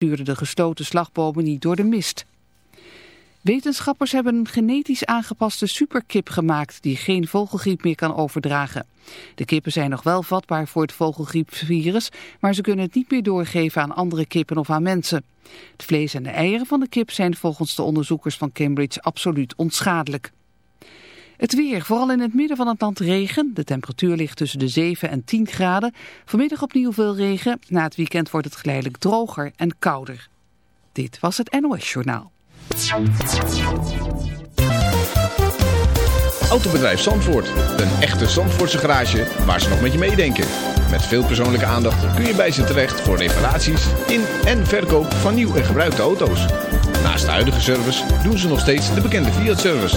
stuurde de gestoten slagbomen niet door de mist. Wetenschappers hebben een genetisch aangepaste superkip gemaakt die geen vogelgriep meer kan overdragen. De kippen zijn nog wel vatbaar voor het vogelgriepvirus, maar ze kunnen het niet meer doorgeven aan andere kippen of aan mensen. Het vlees en de eieren van de kip zijn volgens de onderzoekers van Cambridge absoluut onschadelijk. Het weer, vooral in het midden van het land regen. De temperatuur ligt tussen de 7 en 10 graden. Vanmiddag opnieuw veel regen. Na het weekend wordt het geleidelijk droger en kouder. Dit was het NOS Journaal. Autobedrijf Zandvoort. Een echte Zandvoortse garage waar ze nog met je meedenken. Met veel persoonlijke aandacht kun je bij ze terecht voor reparaties in en verkoop van nieuw en gebruikte auto's. Naast de huidige service doen ze nog steeds de bekende Fiat-service.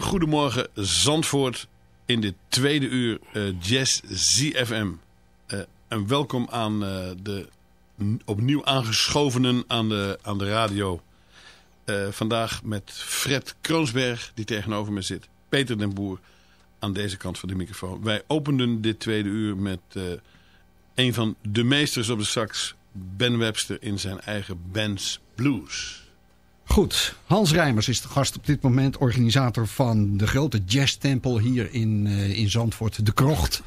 Goedemorgen Zandvoort in dit tweede uur uh, Jazz ZFM. Uh, en welkom aan uh, de opnieuw aangeschovenen aan de, aan de radio. vandaag met Fred Kroonsberg die tegenover me zit. Peter den Boer aan deze kant van de microfoon. Wij openden dit tweede uur met een van de meesters op de sax... Ben Webster in zijn eigen Ben's Blues. Goed, Hans Rijmers is de gast op dit moment, organisator van de grote jazztempel hier in, uh, in Zandvoort, de Krocht.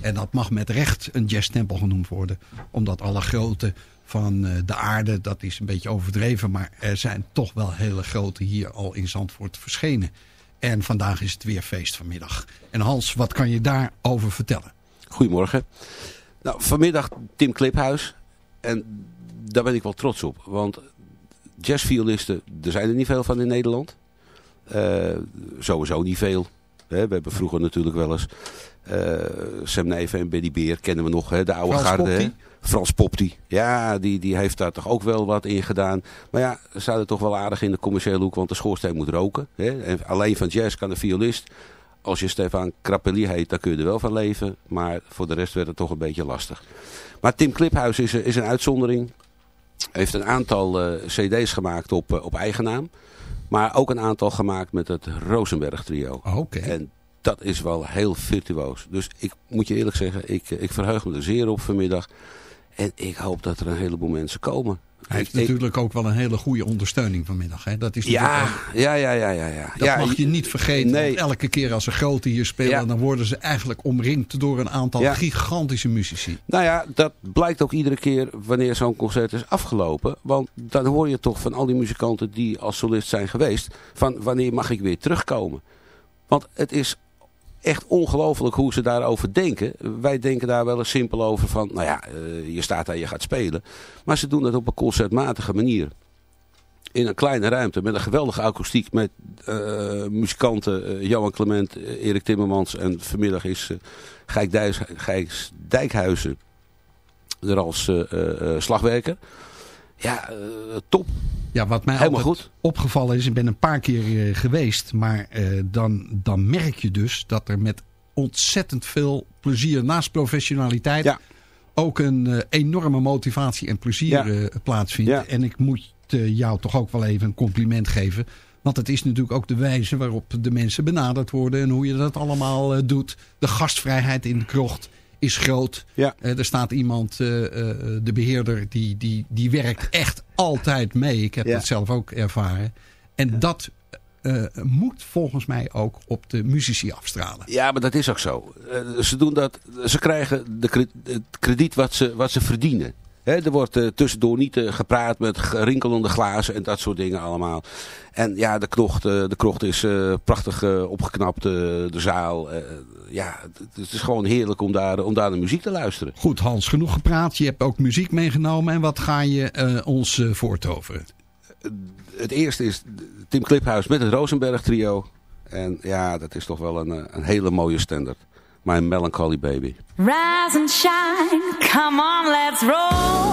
En dat mag met recht een jazztempel genoemd worden, omdat alle grote van uh, de aarde, dat is een beetje overdreven, maar er zijn toch wel hele grote hier al in Zandvoort verschenen. En vandaag is het weer feest vanmiddag. En Hans, wat kan je daarover vertellen? Goedemorgen. Nou, vanmiddag Tim Kliphuis. En daar ben ik wel trots op. Want jazzviolisten, er zijn er niet veel van in Nederland. Uh, sowieso niet veel. Hè, we hebben vroeger natuurlijk wel eens uh, Sam Neven en Benny Beer kennen we nog, hè, de oude Frans garde. Popti? Frans Popti. Ja, die, die heeft daar toch ook wel wat in gedaan. Maar ja, ze zouden toch wel aardig in de commerciële hoek, want de schoorsteen moet roken. Hè. En alleen van jazz kan de violist. Als je Stefan Krappelli heet, dan kun je er wel van leven. Maar voor de rest werd het toch een beetje lastig. Maar Tim Kliphuis is, is een uitzondering heeft een aantal uh, cd's gemaakt op, uh, op eigen naam. Maar ook een aantal gemaakt met het Rosenberg trio. Oh, Oké. Okay. En dat is wel heel virtuoos. Dus ik moet je eerlijk zeggen, ik, ik verheug me er zeer op vanmiddag. En ik hoop dat er een heleboel mensen komen. Hij heeft natuurlijk ook wel een hele goede ondersteuning vanmiddag. Hè? Dat is ja, ja, ja, ja, ja, ja. Dat ja, mag je niet vergeten. Nee. Want elke keer als ze grote hier spelen, Ja. dan worden ze eigenlijk omringd door een aantal Ja. gigantische muzici. Nou ja, dat blijkt ook iedere keer wanneer zo'n concert is afgelopen. Want dan hoor je toch van al die muzikanten die als solist zijn geweest... van wanneer mag ik weer terugkomen. Want het is echt ongelooflijk hoe ze daarover denken. Wij denken daar wel eens simpel over van... nou ja, eh, je staat daar, je gaat spelen. Maar ze doen het op een concertmatige manier. In een kleine ruimte met een geweldige akoestiek... met eh, muzikanten eh, Johan Clement, Erik Timmermans... en vanmiddag is Gijs, Dijkhuizen er als slagwerker. Ja, eh, top. Ja, wat mij Helemaal altijd goed. opgevallen is, ik ben een paar keer eh, geweest, maar eh, dan, dan merk je dus dat er met ontzettend veel plezier naast professionaliteit Ja. ook een enorme motivatie en plezier Ja. plaatsvindt. Ja. En ik moet jou toch ook wel even een compliment geven. Want het is natuurlijk ook de wijze waarop de mensen benaderd worden en hoe je dat allemaal doet. De gastvrijheid in de krocht is groot. Ja. Eh, er staat iemand, eh, eh, de beheerder, die, die, die werkt echt altijd mee. Ik heb Ja. dat zelf ook ervaren. En dat eh, moet volgens mij ook op de muzici afstralen. Ja, maar dat is ook zo. Eh, ze, doen dat, ze krijgen de, het krediet wat ze, wat ze verdienen. Er wordt eh, tussendoor niet eh, gepraat met rinkelende glazen en dat soort dingen allemaal. En ja, de krocht, eh, de krocht is prachtig opgeknapt, de zaal. ja, het, het is gewoon heerlijk om daar, om daar naar muziek te luisteren. Goed Hans, genoeg gepraat. Je hebt ook muziek meegenomen. En wat ga je ons voortoveren? Het eerste is Tim Kliphuis met het Rosenberg trio. En ja, dat is toch wel een, een hele mooie standaard. My Melancholy Baby. Rise and shine, come on, let's roll.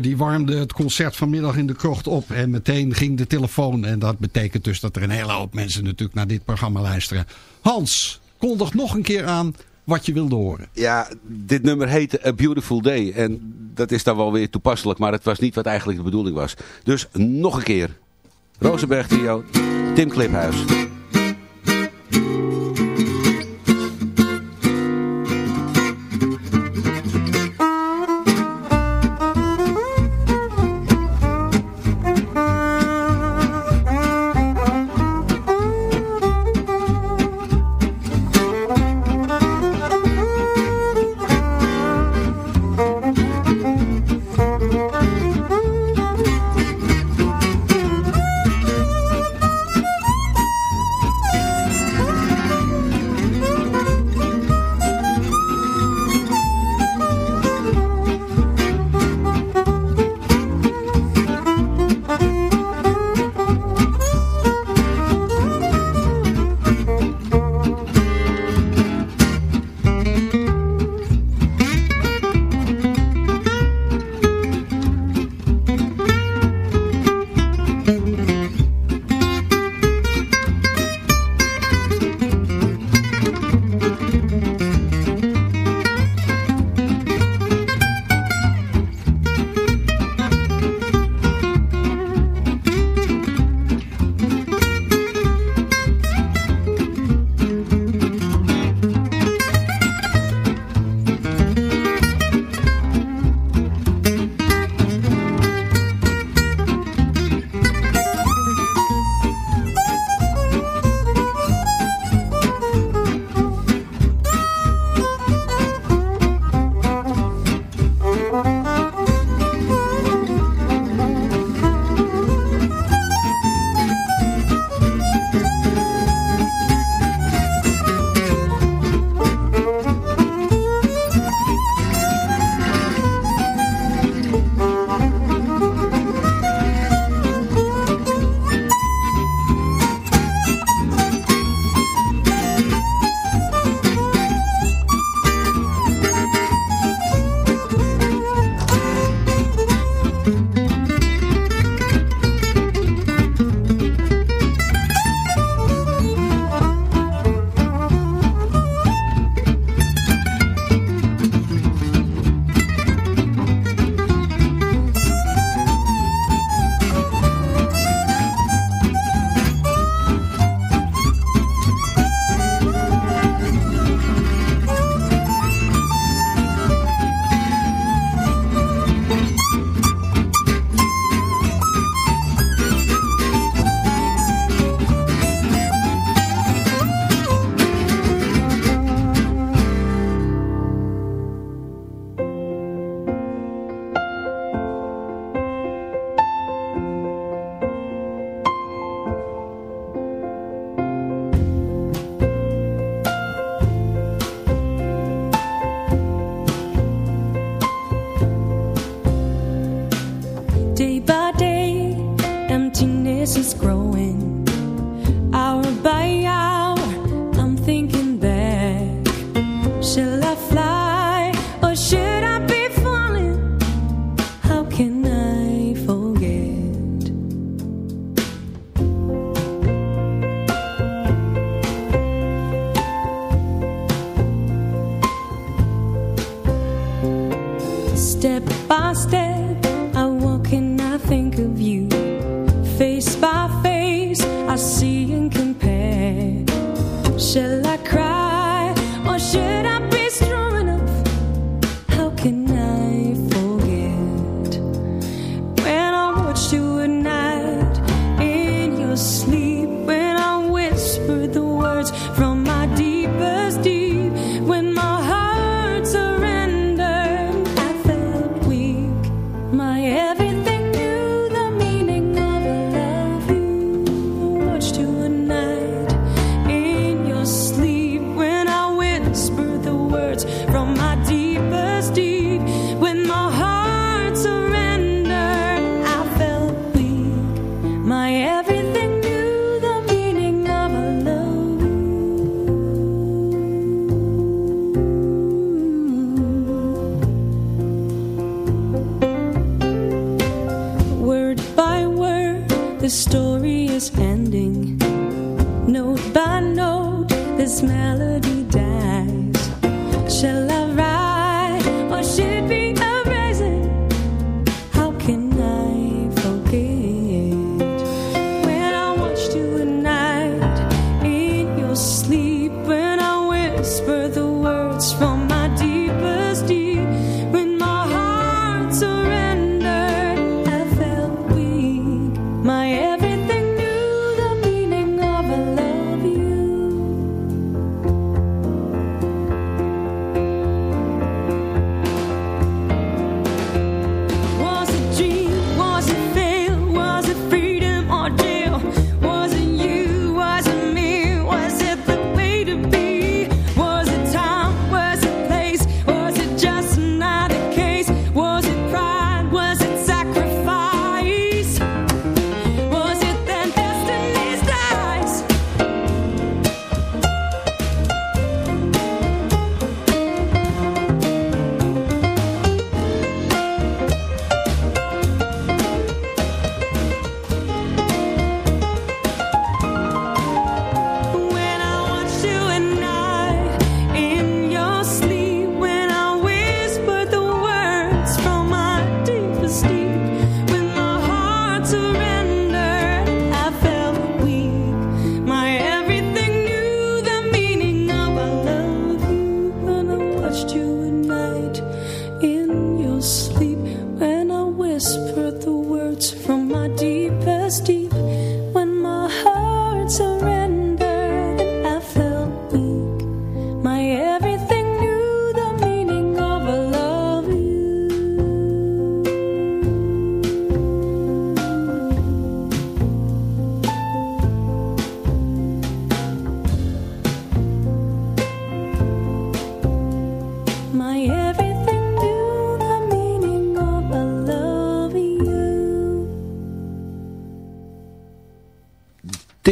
Die warmde het concert vanmiddag in de krocht op. En meteen ging de telefoon. En dat betekent dus dat er een hele hoop mensen natuurlijk naar dit programma luisteren. Hans, kondig nog een keer aan wat je wilde horen. Ja, dit nummer heette A Beautiful Day. En dat is dan wel weer toepasselijk. Maar het was niet wat eigenlijk de bedoeling was. Dus nog een keer. Rosenberg Trio, Tim Kliphuis.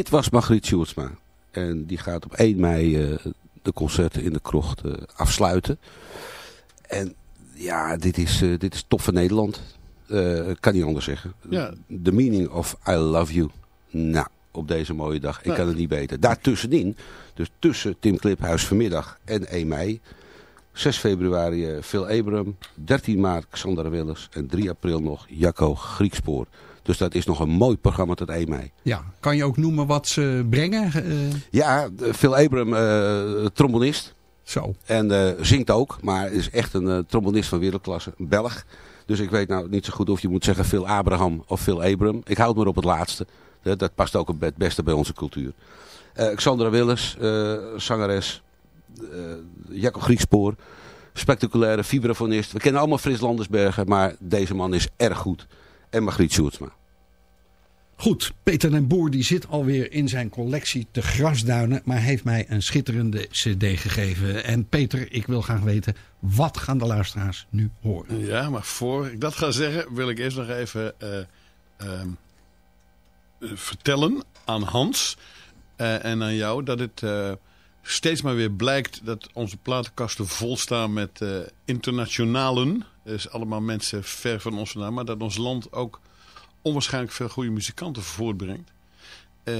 Dit was Margriet Sjoerdsma. En die gaat op 1 mei eh, de concerten in de krocht eh, afsluiten. En ja, dit is, eh, dit is top van Nederland. Kan niet anders zeggen. Ja. The meaning of I love you. Nou, op deze mooie dag. Ik Nou. kan het niet beter. Daartussenin, dus tussen Tim Kliphuis vanmiddag en 1 mei... 6 februari Phil Abram, 13 maart Xander Willers en 3 april nog Jacco Griekspoor. Dus dat is nog een mooi programma tot 1 mei. Ja, kan je ook noemen wat ze brengen? Eh, Ja, Phil Abram, eh, trombonist. zo. En eh, zingt ook, maar is echt een trombonist van wereldklasse. Een Belg. Dus ik weet nou niet zo goed of je moet zeggen Phil Abraham of Phil Abram. Ik houd maar op het laatste. Dat past ook het beste bij onze cultuur. Eh Xandra Willers, eh, zangeres. eh Jacco Griekspoor. Spectaculaire vibrafonist. We kennen allemaal Frits Landersbergen, maar deze man is erg goed. En Margriet Sjoerdsma. Goed, Peter den Boer die zit alweer in zijn collectie te grasduinen, maar heeft mij een schitterende cd gegeven. En Peter, ik wil graag weten, wat gaan de luisteraars nu horen? Ja, maar voor ik dat ga zeggen, wil ik eerst nog even eh, ehm, eh, vertellen aan Hans eh, en aan jou dat het steeds maar weer blijkt dat onze platenkasten vol staan met internationalen. Dus allemaal mensen ver van ons vandaan, maar dat ons land ook onwaarschijnlijk veel goede muzikanten voortbrengt. Eh,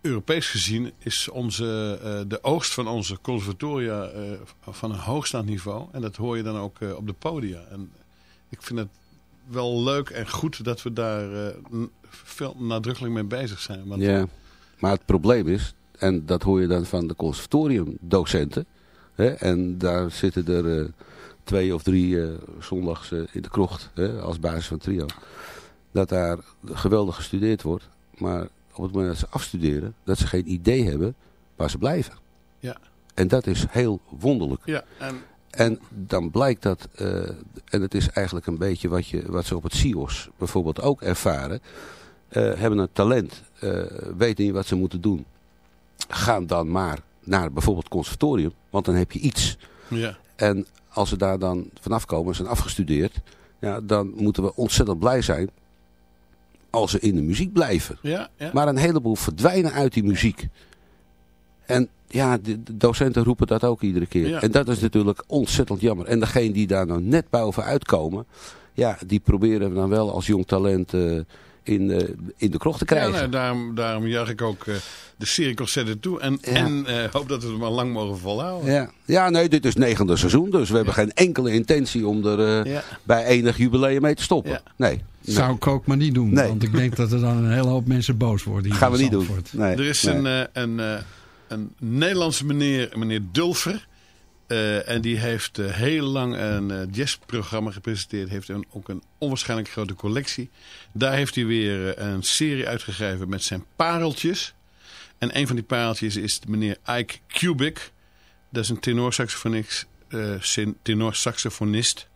Europees gezien is onze, eh, de oogst van onze conservatoria eh, van een hoogstaand niveau. En dat hoor je dan ook op de podia. En ik vind het wel leuk en goed dat we daar veel nadrukkelijk mee bezig zijn. Want Ja, maar het probleem is, en dat hoor je dan van de conservatoriumdocenten. Hè, en daar zitten er twee of drie zondags in de krocht hè, als basis van trio. Dat daar geweldig gestudeerd wordt. Maar op het moment dat ze afstuderen, dat ze geen idee hebben waar ze blijven. Ja. En dat is heel wonderlijk. Ja, en En dan blijkt dat, eh, en het is eigenlijk een beetje wat, je, wat ze op het CIOS bijvoorbeeld ook ervaren. eh, hebben een talent, eh, weten niet wat ze moeten doen. Gaan dan maar naar bijvoorbeeld conservatorium, want dan heb je iets. ja, En als ze daar dan vanaf komen, zijn afgestudeerd, ja, dan moeten we ontzettend blij zijn als ze in de muziek blijven. ja, ja. Maar een heleboel verdwijnen uit die muziek. En ja, de, docenten roepen dat ook iedere keer. Ja. En dat is natuurlijk ontzettend jammer. En degene die daar nou net bovenuit komen, ja, die proberen we dan wel als jong talent eh, in, eh, in de krocht te Ja, krijgen. nou, daarom, daarom juich ik ook eh, de concerten toe. En, Ja. en eh, hoop dat we het maar lang mogen volhouden. Ja. ja, nee, dit is negende seizoen. Dus we hebben geen enkele intentie om er eh, Ja. bij enig jubileum mee te stoppen. Ja. Nee, nee. Zou ik ook maar niet doen. Nee. Want ik denk dat er dan een hele hoop mensen boos worden. hier gaan we niet doen. Nee. Er is nee. een, eh, een, eh, een Nederlandse meneer, meneer Dulfer. Eh, en die heeft eh, heel lang een eh, jazzprogramma gepresenteerd. Heeft een, ook een onwaarschijnlijk grote collectie. Daar heeft hij weer een serie uitgegeven met zijn pareltjes. En een van die pareltjes is meneer Ike Kubik. Dat is een tenorsaxofonist. tenorsaxofonist.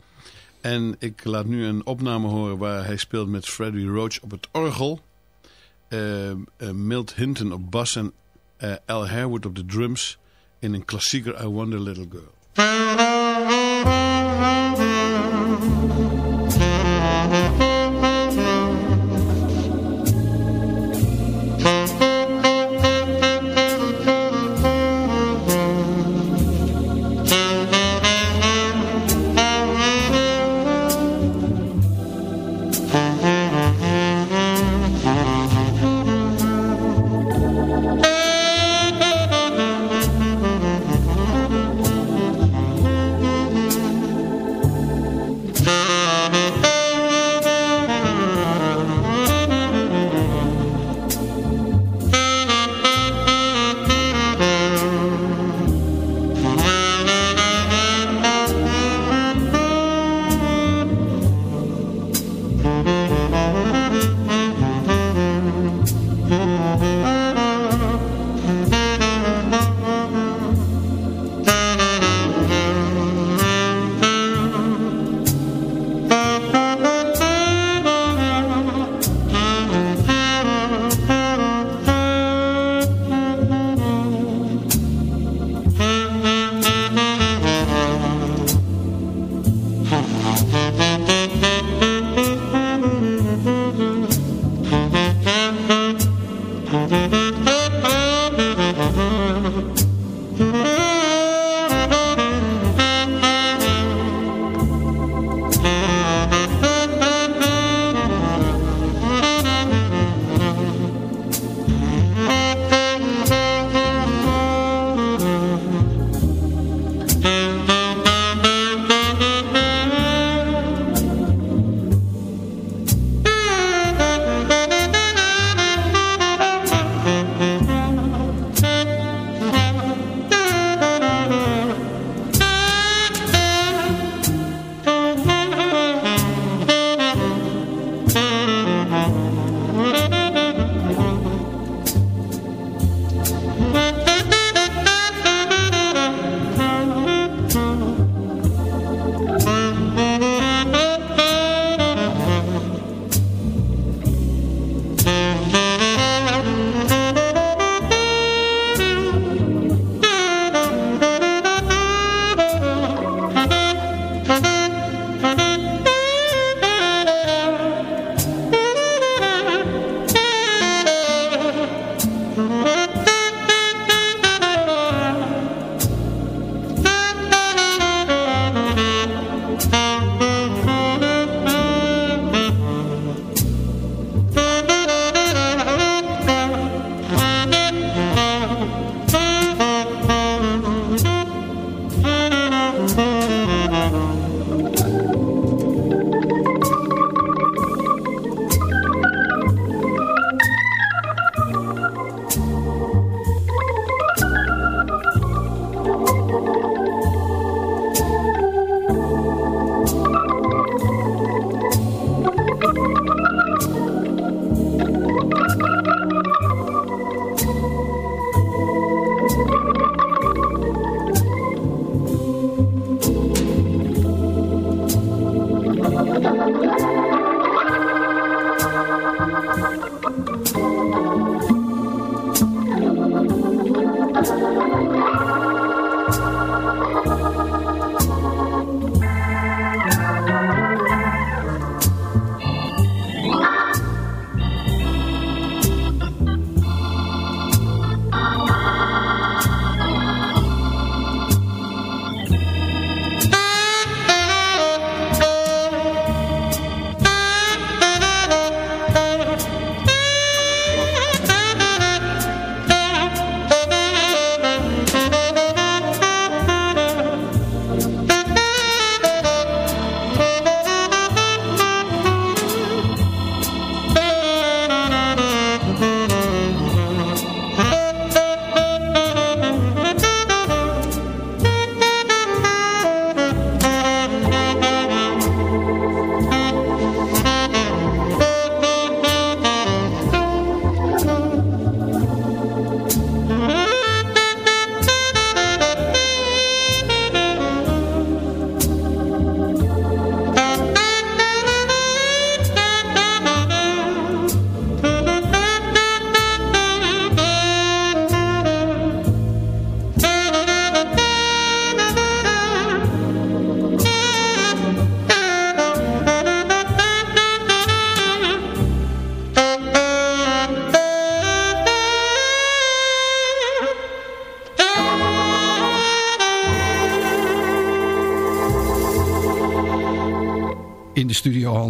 En ik laat nu een opname horen waar hij speelt met Freddie Roach op het orgel. Milt Hinton op bas en Al Harewood op de drums in een klassieker I Wonder Little Girl.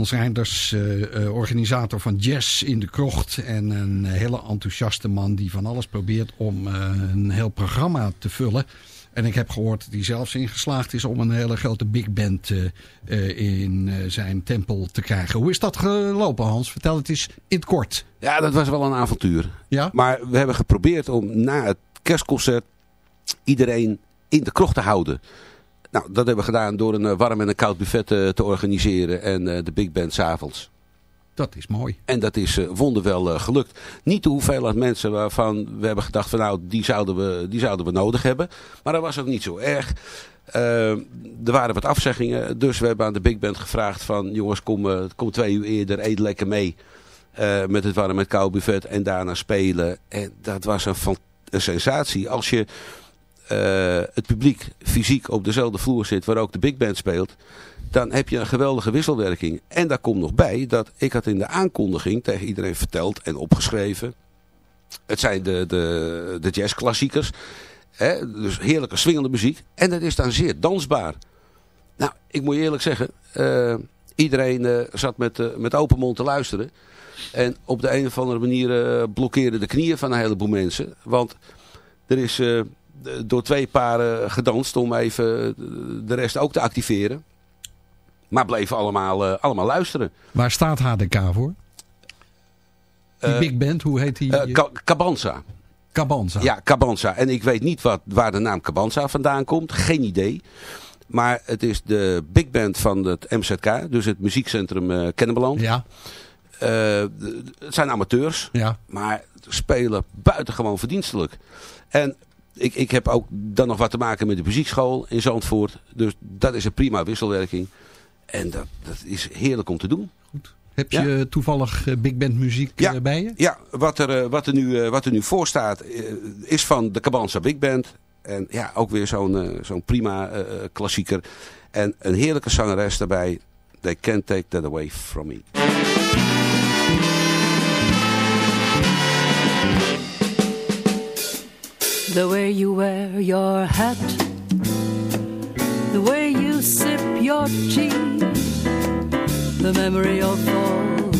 Hans Reinders, eh, eh, organisator van Jazz in de Krocht. En een hele enthousiaste man die van alles probeert om eh, een heel programma te vullen. En ik heb gehoord dat hij zelfs in geslaagd is om een hele grote big band in zijn tempel te krijgen. Hoe is dat gelopen Hans? Vertel het eens in het kort. Ja, dat was wel een avontuur. Ja? Maar we hebben geprobeerd om na het kerstconcert iedereen in de krocht te houden. Nou, dat hebben we gedaan door een eh, warm en een koud buffet eh, te organiseren en eh, de big band s'avonds. Dat is mooi. En dat is eh, wonderwel gelukt. Niet de hoeveelheid mensen waarvan we hebben gedacht van nou, die zouden we, die zouden we nodig hebben. Maar dat was ook niet zo erg. Er waren wat afzeggingen, dus we hebben aan de big band gevraagd van jongens kom, kom twee uur eerder, eet lekker mee. met het warm en koud buffet en daarna spelen. En dat was een, sensatie. Als je het publiek fysiek op dezelfde vloer zit waar ook de big band speelt, dan heb je een geweldige wisselwerking. En daar komt nog bij dat ik had in de aankondiging tegen iedereen verteld en opgeschreven. Het zijn de, de, de jazzklassiekers. Hè, dus heerlijke swingende muziek. En dat is dan zeer dansbaar. Nou, ik moet je eerlijk zeggen. eh, iedereen eh, zat met, eh, met open mond te luisteren. En op de een of andere manier eh blokkeerden de knieën van een heleboel mensen. Want er is eh, door twee paren gedanst om even de rest ook te activeren. Maar bleven allemaal, eh, allemaal luisteren. Waar staat HDK voor? Die Eh, big band, hoe heet die? Eh, Cabanza. Cabanza. Ja, Cabanza. En ik weet niet wat, waar de naam Cabanza vandaan komt. Geen idee. Maar het is de big band van het MZK. Dus het muziekcentrum eh Kennemerland. Ja, Eh, het zijn amateurs. ja. Maar spelen buitengewoon verdienstelijk. En ik, ik heb ook dan nog wat te maken met de muziekschool in Zandvoort. Dus dat is een prima wisselwerking. En dat, dat is heerlijk om te doen. Heb je toevallig eh, big band muziek Ja. eh, bij je? Ja, wat er, eh, wat er, nu, wat er nu voor staat is van de Cabanza Big Band. En ja, ook weer zo'n zo'n prima klassieker. En een heerlijke zangeres daarbij. They can't take that away from me. The way you wear your hat, the way you sip your tea, the memory of all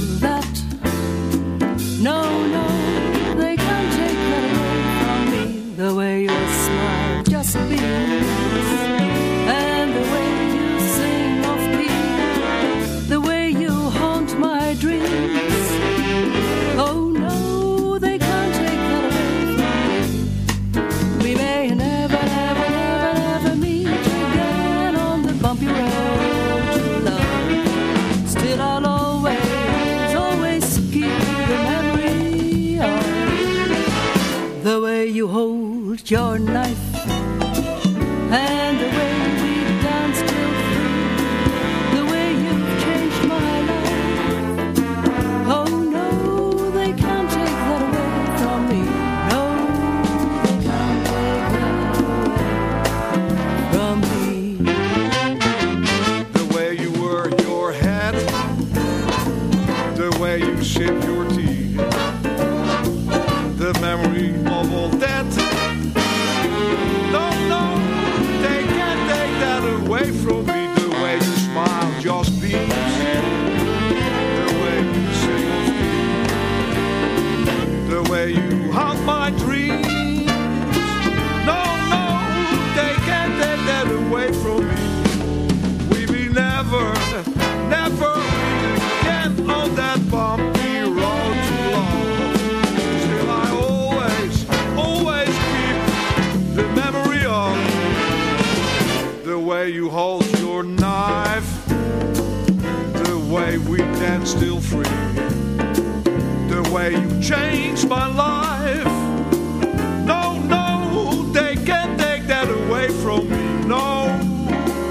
from me. No,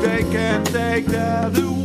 they can't take that away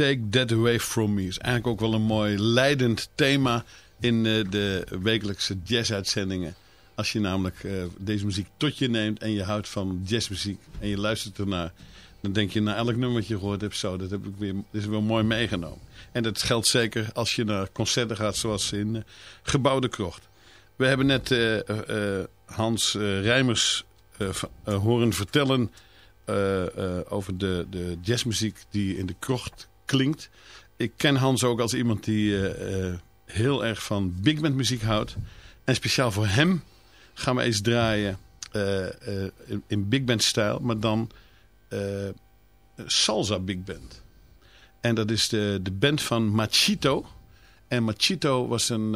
Take That Away From Me. is eigenlijk ook wel een mooi leidend thema in eh, de wekelijkse jazzuitzendingen. Als je namelijk eh, deze muziek tot je neemt en je houdt van jazzmuziek en je luistert ernaar. Dan denk je na elk nummer wat je gehoord hebt, zo, dat, heb ik weer, is wel mooi meegenomen. En dat geldt zeker als je naar concerten gaat zoals in uh, Gebouwde Krocht. We hebben net Hans Rijmers horen vertellen over de, de jazzmuziek die in de krocht klinkt. Ik ken Hans ook als iemand die heel erg van big band muziek houdt. En speciaal voor hem gaan we eens draaien in, in big band stijl, maar dan salsa big band. En dat is de, de band van Machito. En Machito was een,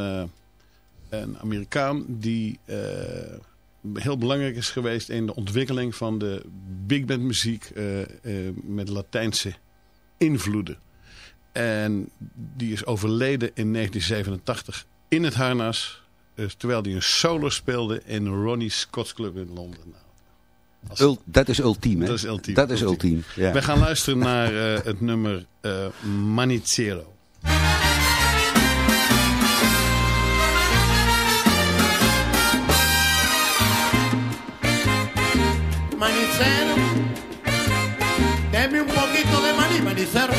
een Amerikaan die heel belangrijk is geweest in de ontwikkeling van de big band muziek met Latijnse invloeden. En die is overleden in 1987 in het harnas. terwijl hij een solo speelde in Ronnie Scott's Club in Londen. Als... Ul dat is ultiem, hè? Dat is ultiem. Dat is ultiem. Ja. We gaan luisteren naar uh, het nummer uh, Manicero. Manicero, manicero.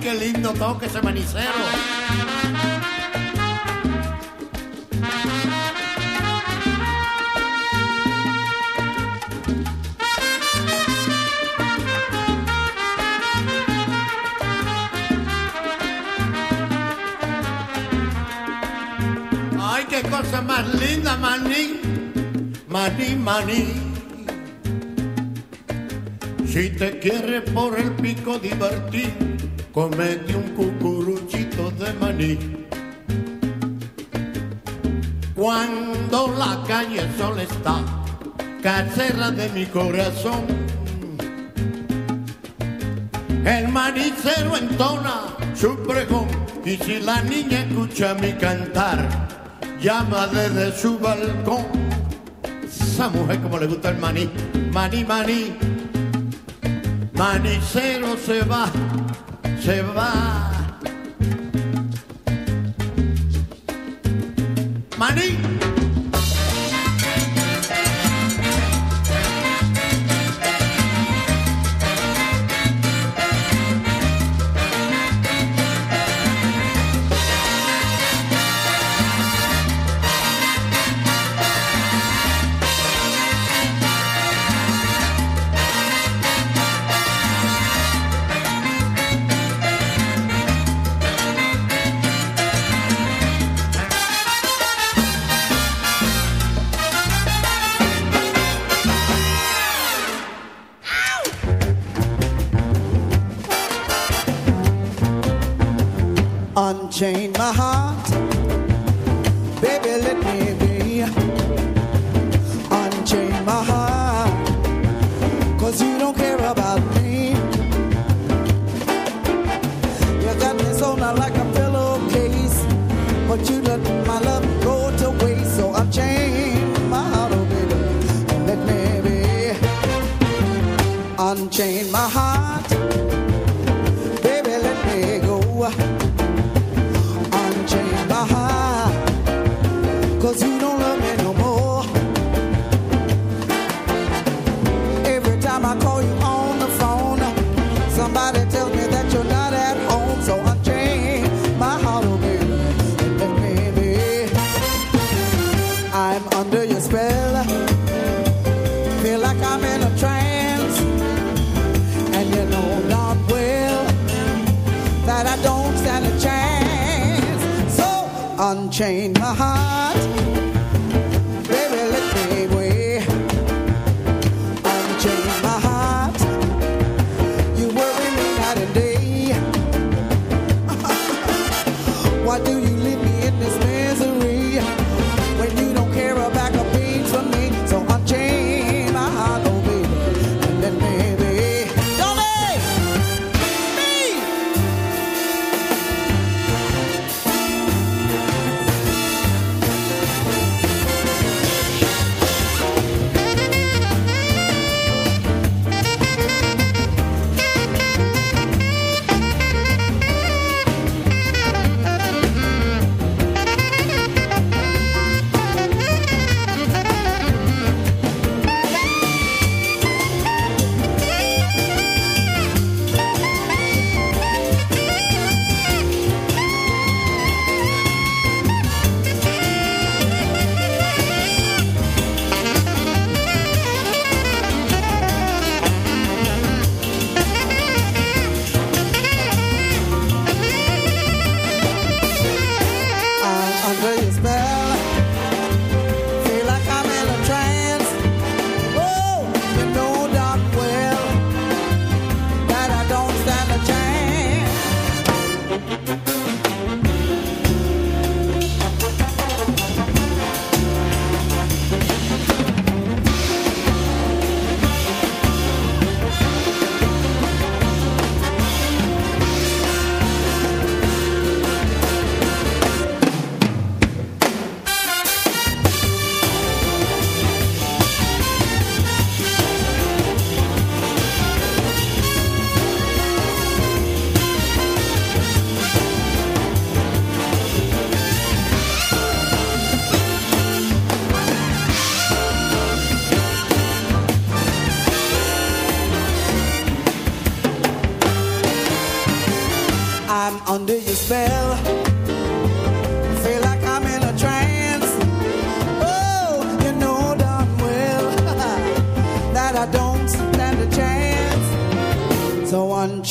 qué lindo toque ese manicero. Más linda, maní, maní, maní. Si te quieres por el pico divertir comete un cucuruchito de maní. Cuando la calle sol está, casera de mi corazón, el manicero entona su pregón y si la niña escucha mi cantar, llama desde su balcón. Esa mujer como le gusta el maní, maní, maní, manicero se va se va. Maní.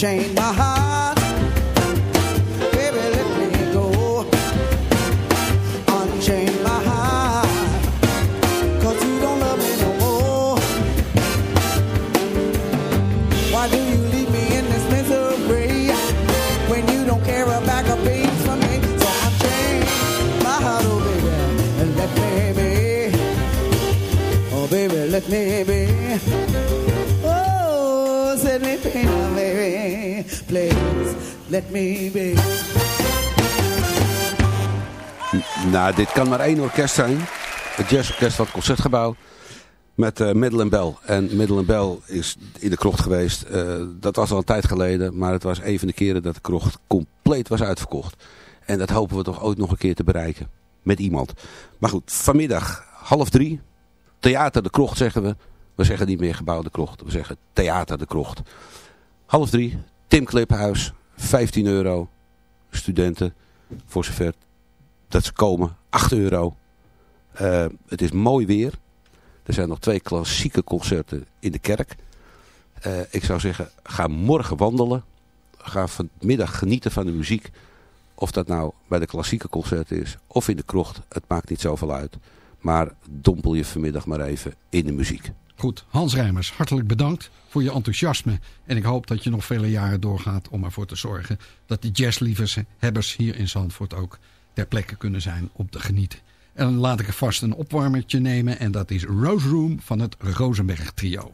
Unchain my heart. Baby, let me go. Unchain my heart. Cause you don't love me no more. Why do you leave me in this misery when you don't care about a beans for me? So unchain my heart, oh baby, and let me be. Oh baby, let me be. Please, let me be. Nou, dit kan maar één orkest zijn. Het jazzorkest van het Concertgebouw. Met uh, Middle Bell. En Middle Bell is in de krocht geweest. Eh, dat was al een tijd geleden. Maar het was een van de keren dat de krocht compleet was uitverkocht. En dat hopen we toch ooit nog een keer te bereiken. Met iemand. Maar goed, vanmiddag half drie. Theater de Krocht zeggen we. We zeggen niet meer gebouw de Krocht. We zeggen Theater de Krocht. Half drie. Tim Cliphuis. 15 euro. Studenten. Voor zover dat ze komen. 8 euro. Uh, het is mooi weer. Er zijn nog twee klassieke concerten in de kerk. Uh, ik zou zeggen, ga morgen wandelen. Ga vanmiddag genieten van de muziek. Of dat nou bij de klassieke concerten is of in de krocht. Het maakt niet zoveel uit. Maar dompel je vanmiddag maar even in de muziek. Goed, Hans Rijmers, hartelijk bedankt voor je enthousiasme. En ik hoop dat je nog vele jaren doorgaat om ervoor te zorgen... dat die jazzliefhebbers hier in Zandvoort ook ter plekke kunnen zijn om te genieten. En laat ik er vast een opwarmertje nemen. En dat is Rose Room van het Rosenberg Trio.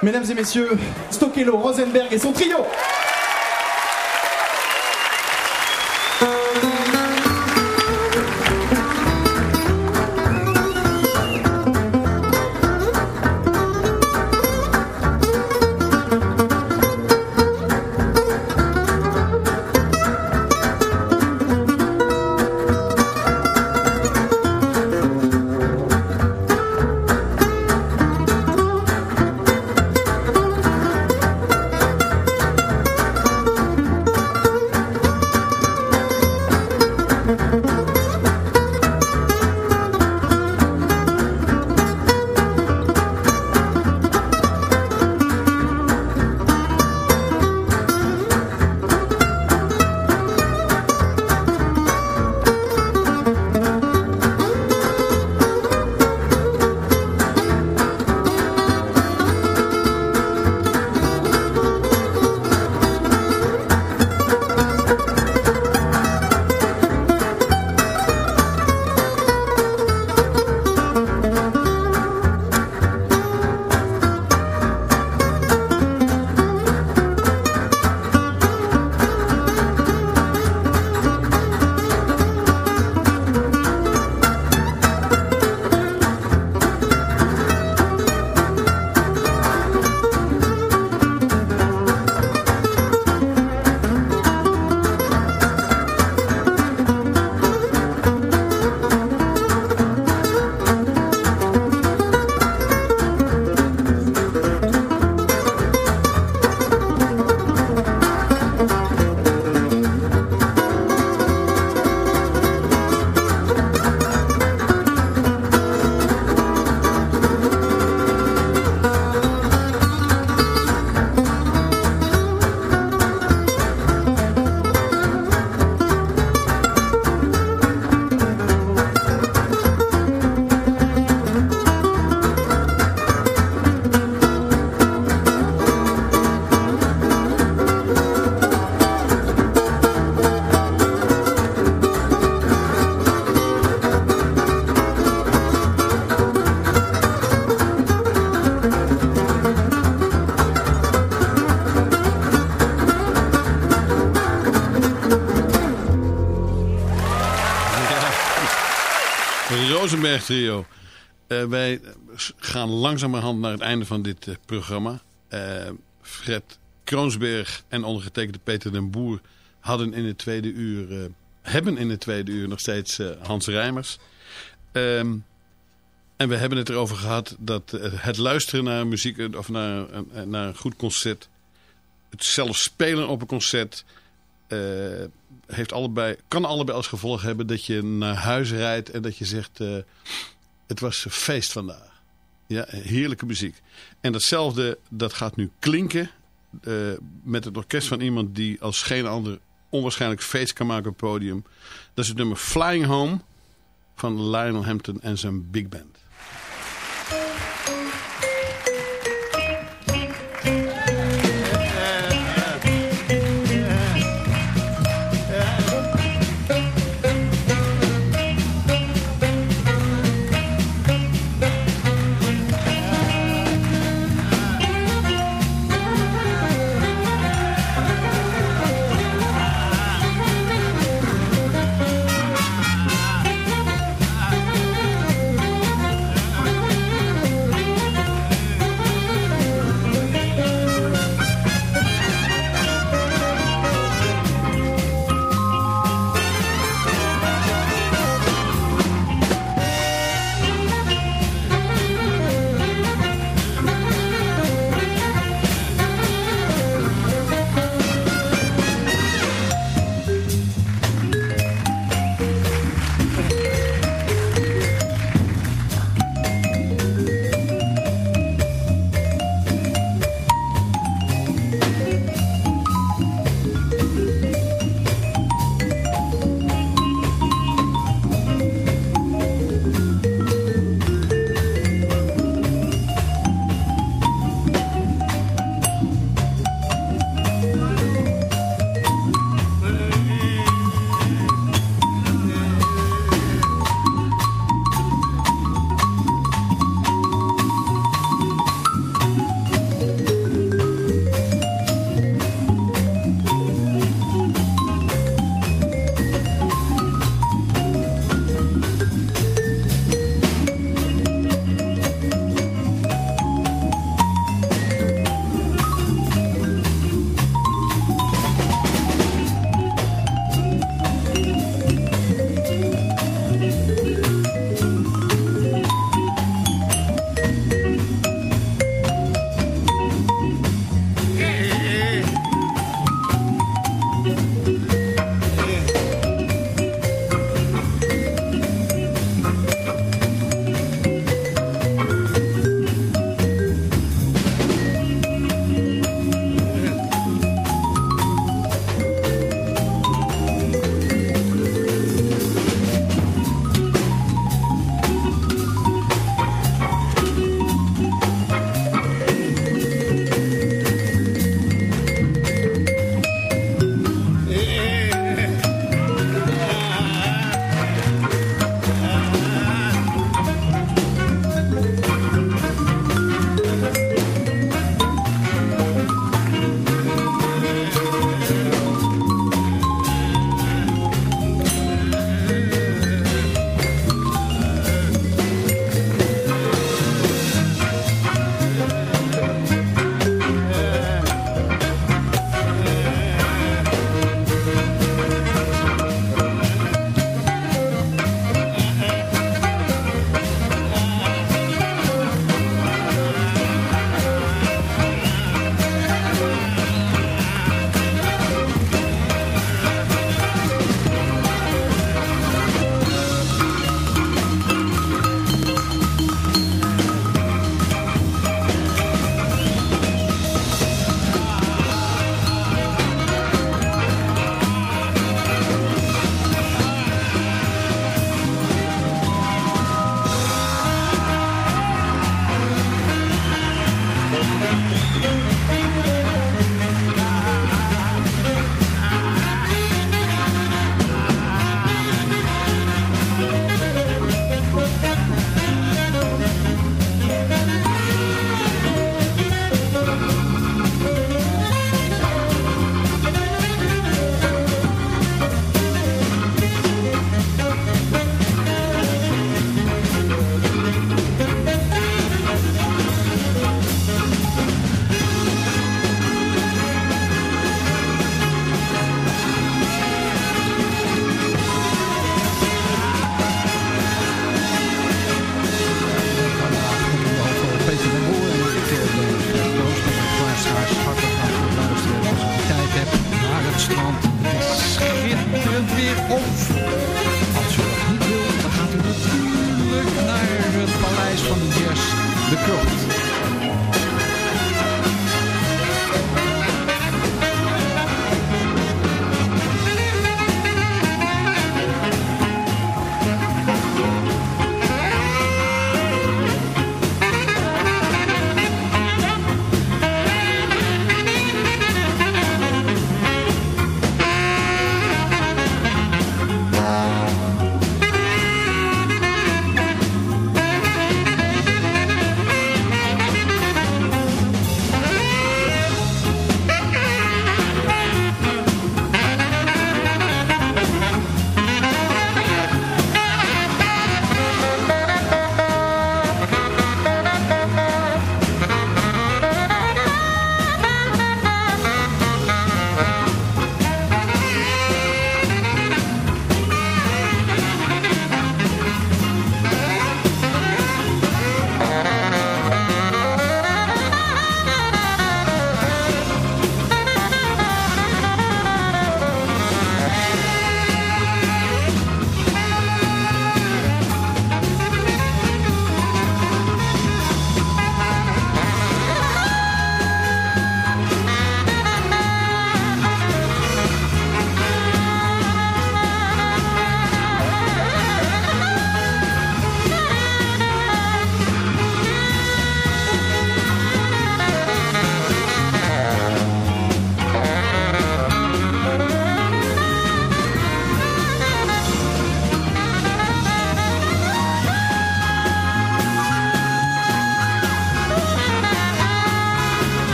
Mesdames et messieurs, Stokelo, Rosenberg et son trio. Rosenberg trio. Uh, wij gaan langzamerhand naar het einde van dit uh, programma. Uh, Fred Kroonsberg en ondergetekende Peter den Boer hadden in het tweede uur, hebben in het tweede uur nog steeds Hans Rijmers. Um, en we hebben het erover gehad dat het luisteren naar muziek of naar, naar een goed concert, het zelf spelen op een concert, heeft allebei, kan allebei als gevolg hebben dat je naar huis rijdt en dat je zegt, uh, het was feest vandaag. Ja, heerlijke muziek. En datzelfde, dat gaat nu klinken eh, met het orkest van iemand die als geen ander onwaarschijnlijk feest kan maken op het podium. Dat is het nummer Flying Home van Lionel Hampton en zijn big band.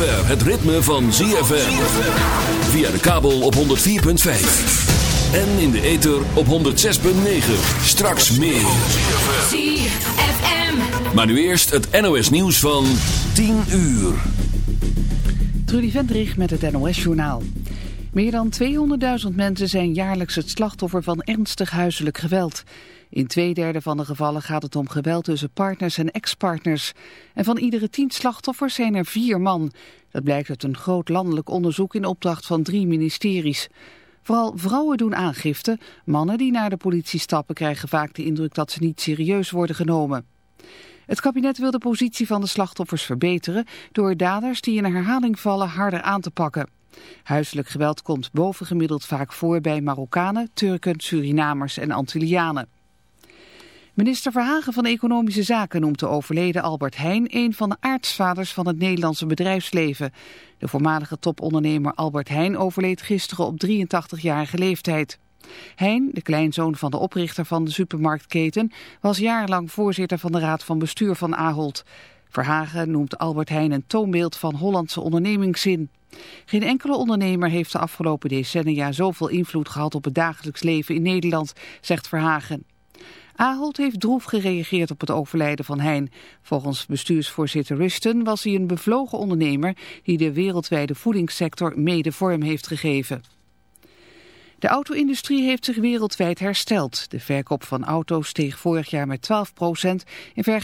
Zover het ritme van ZFM. Via de kabel op 104.5. En in de ether op 106.9. Straks meer. ZFM. Maar nu eerst het NOS nieuws van 10 uur. Trudy Vendrich met het NOS-journaal. Meer dan 200.000 mensen zijn jaarlijks het slachtoffer van ernstig huiselijk geweld. In twee derde van de gevallen gaat het om geweld tussen partners en ex-partners. En van iedere tien slachtoffers zijn er vier man. Dat blijkt uit een groot landelijk onderzoek in opdracht van drie ministeries. Vooral vrouwen doen aangifte. Mannen die naar de politie stappen krijgen vaak de indruk dat ze niet serieus worden genomen. Het kabinet wil de positie van de slachtoffers verbeteren door daders die in herhaling vallen harder aan te pakken. Huiselijk geweld komt bovengemiddeld vaak voor bij Marokkanen, Turken, Surinamers en Antillianen. Minister Verhagen van Economische Zaken noemt de overleden Albert Heijn een van de aartsvaders van het Nederlandse bedrijfsleven. De voormalige topondernemer Albert Heijn overleed gisteren op 83-jarige leeftijd. Heijn, de kleinzoon van de oprichter van de supermarktketen, was jarenlang voorzitter van de raad van bestuur van Ahold. Verhagen noemt Albert Heijn een toonbeeld van Hollandse ondernemingszin. Geen enkele ondernemer heeft de afgelopen decennia zoveel invloed gehad op het dagelijks leven in Nederland, zegt Verhagen. Ahold heeft droef gereageerd op het overlijden van Heijn. Volgens bestuursvoorzitter Rusten was hij een bevlogen ondernemer die de wereldwijde voedingssector mede vorm heeft gegeven. De auto-industrie heeft zich wereldwijd hersteld. De verkoop van auto's steeg vorig jaar met 12 procent in